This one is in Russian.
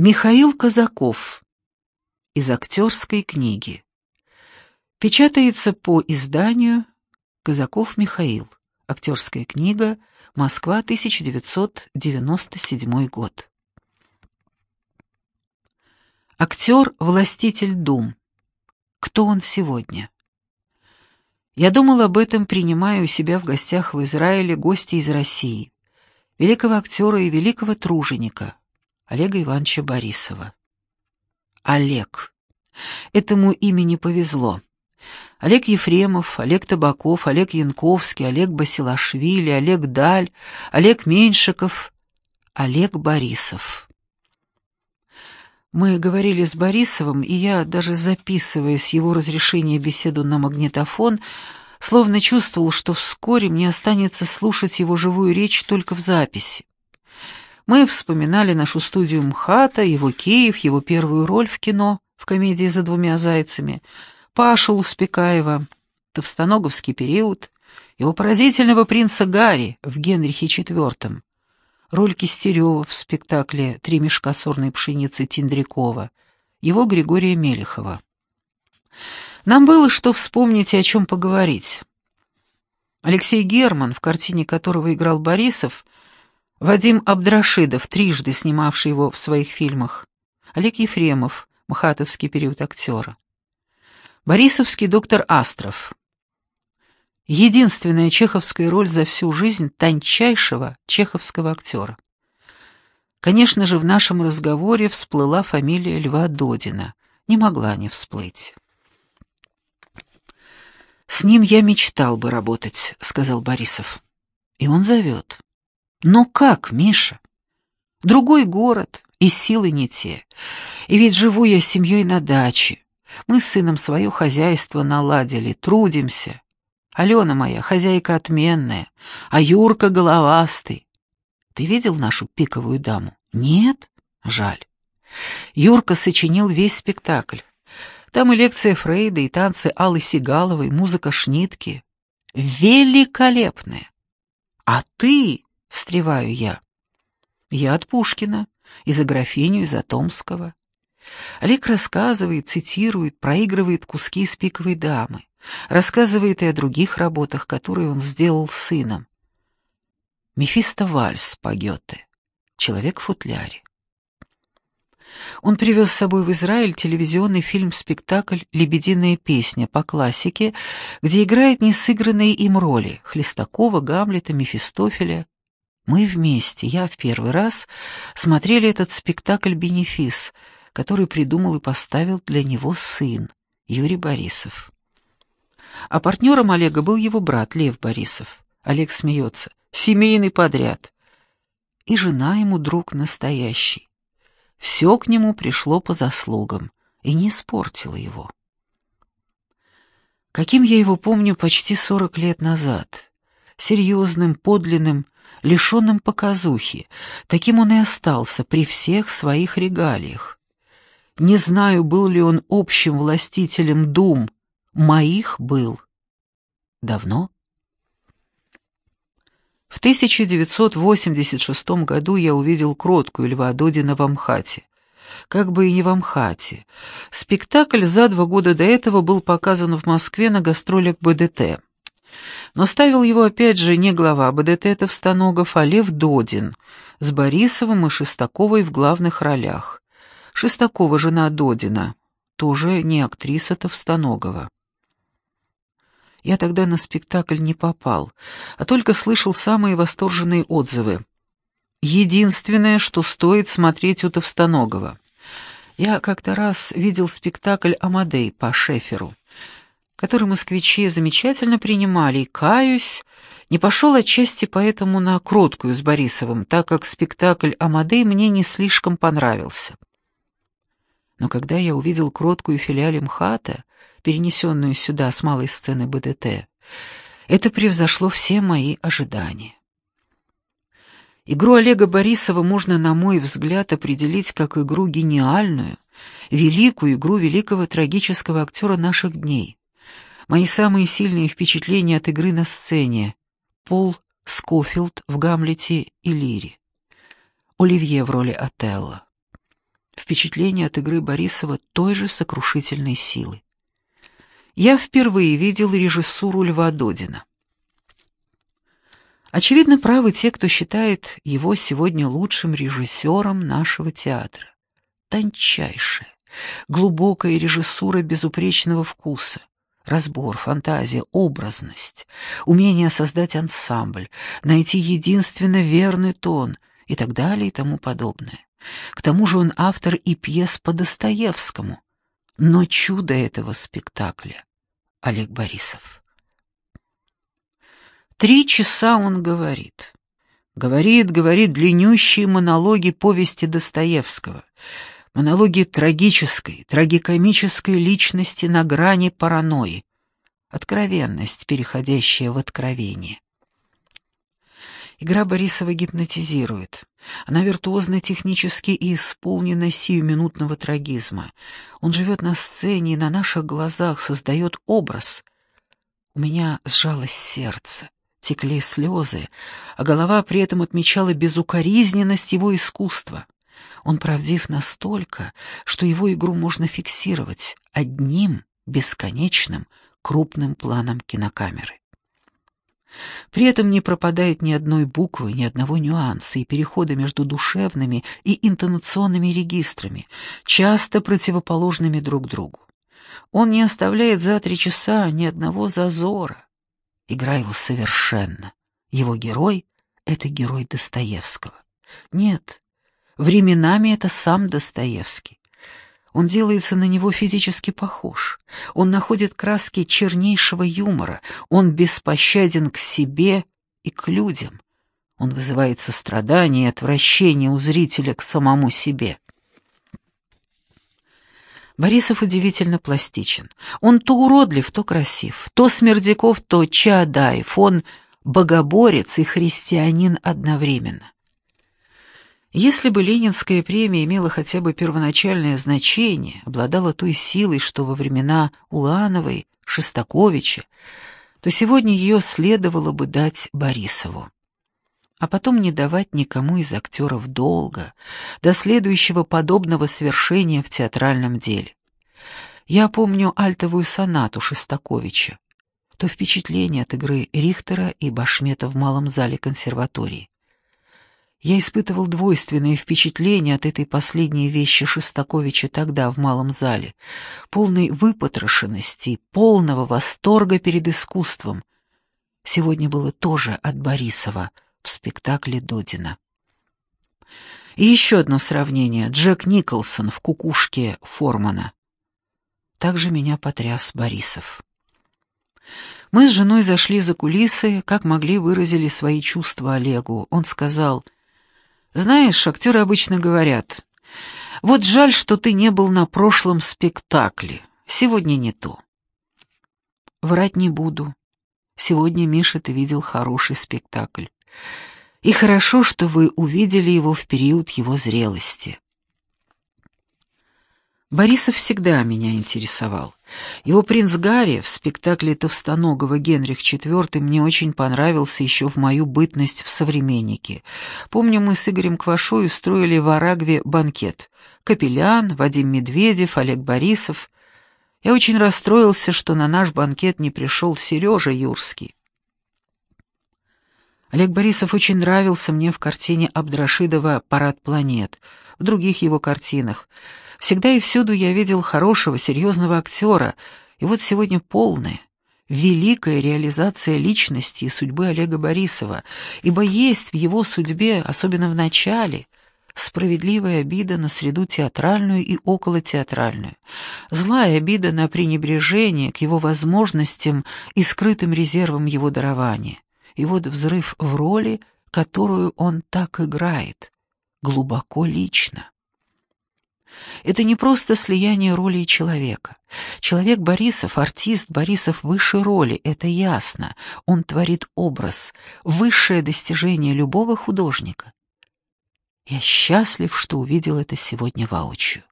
Михаил Казаков. Из актерской книги. Печатается по изданию Казаков Михаил. Актерская книга. Москва, 1997 год. Актер-властитель дум. Кто он сегодня? Я думал об этом, принимая у себя в гостях в Израиле гостей из России, великого актера и великого труженика, Олега Ивановича Борисова. Олег. Этому имени повезло. Олег Ефремов, Олег Табаков, Олег Янковский, Олег Басилашвили, Олег Даль, Олег Меньшиков, Олег Борисов. Мы говорили с Борисовым, и я, даже записывая с его разрешения беседу на магнитофон, словно чувствовал, что вскоре мне останется слушать его живую речь только в записи. Мы вспоминали нашу студию МХАТа, его Киев, его первую роль в кино, в комедии «За двумя зайцами», Пашу Луспекаева, Товстоноговский период, его поразительного принца Гарри в «Генрихе IV», роль Кистерева в спектакле «Три мешка сорной пшеницы» Тиндрякова, его Григория Мелехова. Нам было что вспомнить и о чем поговорить. Алексей Герман, в картине которого играл Борисов, Вадим Абдрашидов, трижды снимавший его в своих фильмах, Олег Ефремов, мхатовский период актера, Борисовский доктор Астров. Единственная чеховская роль за всю жизнь тончайшего чеховского актера. Конечно же, в нашем разговоре всплыла фамилия Льва Додина. Не могла не всплыть. «С ним я мечтал бы работать», — сказал Борисов. «И он зовет». Но как, Миша? Другой город, и силы не те. И ведь живу я с семьей на даче. Мы с сыном свое хозяйство наладили, трудимся. Алена моя, хозяйка отменная, а Юрка головастый. Ты видел нашу пиковую даму? Нет? Жаль. Юрка сочинил весь спектакль. Там и лекция Фрейда, и танцы Аллы Сигаловой, музыка Шнитки. Великолепная. А ты — встреваю я. Я от Пушкина, и за графиню, и за Томского. Олег рассказывает, цитирует, проигрывает куски из «Пиковой дамы», рассказывает и о других работах, которые он сделал сыном. Мефисто Вальс по Гёте, «Человек в футляре». Он привез с собой в Израиль телевизионный фильм-спектакль «Лебединая песня» по классике, где играет несыгранные им роли Хлестакова, Гамлета, Мефистофеля, мы вместе, я в первый раз, смотрели этот спектакль «Бенефис», который придумал и поставил для него сын, Юрий Борисов. А партнером Олега был его брат Лев Борисов. Олег смеется. Семейный подряд. И жена ему друг настоящий. Все к нему пришло по заслугам и не испортило его. Каким я его помню почти сорок лет назад. Серьезным, подлинным, лишенным показухи. Таким он и остался при всех своих регалиях. Не знаю, был ли он общим властителем дум. Моих был. Давно? В 1986 году я увидел кроткую Льва Додина в Амхате. Как бы и не в Амхате. Спектакль за два года до этого был показан в Москве на гастролях БДТ. Но ставил его опять же не глава БДТ Товстоногов, а Лев Додин, с Борисовым и Шестаковой в главных ролях. Шестакова жена Додина, тоже не актриса Товстоногова. Я тогда на спектакль не попал, а только слышал самые восторженные отзывы. Единственное, что стоит смотреть у Товстоногова. Я как-то раз видел спектакль «Амадей» по Шеферу который москвичи замечательно принимали, и, каюсь, не пошел отчасти поэтому на кроткую с Борисовым, так как спектакль «Амадей» мне не слишком понравился. Но когда я увидел кроткую филиале МХАТа, перенесенную сюда с малой сцены БДТ, это превзошло все мои ожидания. Игру Олега Борисова можно, на мой взгляд, определить как игру гениальную, великую игру великого трагического актера наших дней. Мои самые сильные впечатления от игры на сцене. Пол Скофилд в «Гамлете» и «Лире». Оливье в роли Отелло. впечатление от игры Борисова той же сокрушительной силы. Я впервые видел режиссуру Льва Додина. Очевидно, правы те, кто считает его сегодня лучшим режиссером нашего театра. Тончайшая, глубокая режиссура безупречного вкуса, разбор, фантазия, образность, умение создать ансамбль, найти единственно верный тон и так далее и тому подобное. К тому же он автор и пьес по Достоевскому. Но чудо этого спектакля — Олег Борисов. Три часа он говорит. Говорит, говорит длиннющие монологи повести Достоевского. Монологи трагической, трагикомической личности на грани паранойи. Откровенность, переходящая в откровение. Игра Борисова гипнотизирует. Она виртуозно технически и исполнена сиюминутного трагизма. Он живет на сцене и на наших глазах создает образ. У меня сжалось сердце текли слезы, а голова при этом отмечала безукоризненность его искусства. Он правдив настолько, что его игру можно фиксировать одним бесконечным крупным планом кинокамеры. При этом не пропадает ни одной буквы, ни одного нюанса и перехода между душевными и интонационными регистрами, часто противоположными друг другу. Он не оставляет за три часа ни одного зазора. Игра его совершенно. Его герой — это герой Достоевского. Нет, временами это сам Достоевский. Он делается на него физически похож. Он находит краски чернейшего юмора. Он беспощаден к себе и к людям. Он вызывает сострадание и отвращение у зрителя к самому себе. Борисов удивительно пластичен. Он то уродлив, то красив, то Смердяков, то Чаадаев. Он богоборец и христианин одновременно. Если бы Ленинская премия имела хотя бы первоначальное значение, обладала той силой, что во времена Улановой, Шестаковича, то сегодня ее следовало бы дать Борисову. А потом не давать никому из актеров долго, до следующего подобного свершения в театральном деле. Я помню альтовую сонату Шестаковича, то впечатление от игры Рихтера и Башмета в малом зале консерватории. Я испытывал двойственные впечатления от этой последней вещи Шестаковича тогда в малом зале, полной выпотрошенности, полного восторга перед искусством. Сегодня было тоже от Борисова в спектакле Додина. И еще одно сравнение. Джек Николсон в «Кукушке» Формана. Также меня потряс Борисов. Мы с женой зашли за кулисы, как могли выразили свои чувства Олегу. Он сказал... Знаешь, актеры обычно говорят, «Вот жаль, что ты не был на прошлом спектакле. Сегодня не то». Врать не буду. Сегодня, Миша, ты видел хороший спектакль. И хорошо, что вы увидели его в период его зрелости. Борисов всегда меня интересовал. Его принц Гарри в спектакле Товстоногого Генрих IV мне очень понравился еще в мою бытность в «Современнике». Помню, мы с Игорем Квашой устроили в Арагве банкет. Капелян, Вадим Медведев, Олег Борисов. Я очень расстроился, что на наш банкет не пришел Сережа Юрский. Олег Борисов очень нравился мне в картине Абдрашидова «Парад планет», в других его картинах — Всегда и всюду я видел хорошего, серьезного актера, и вот сегодня полная, великая реализация личности и судьбы Олега Борисова, ибо есть в его судьбе, особенно в начале, справедливая обида на среду театральную и околотеатральную, злая обида на пренебрежение к его возможностям и скрытым резервам его дарования, и вот взрыв в роли, которую он так играет, глубоко лично. Это не просто слияние роли человека. Человек Борисов, артист Борисов высшей роли, это ясно. Он творит образ, высшее достижение любого художника. Я счастлив, что увидел это сегодня воочию.